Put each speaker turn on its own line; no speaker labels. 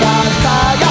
Bye.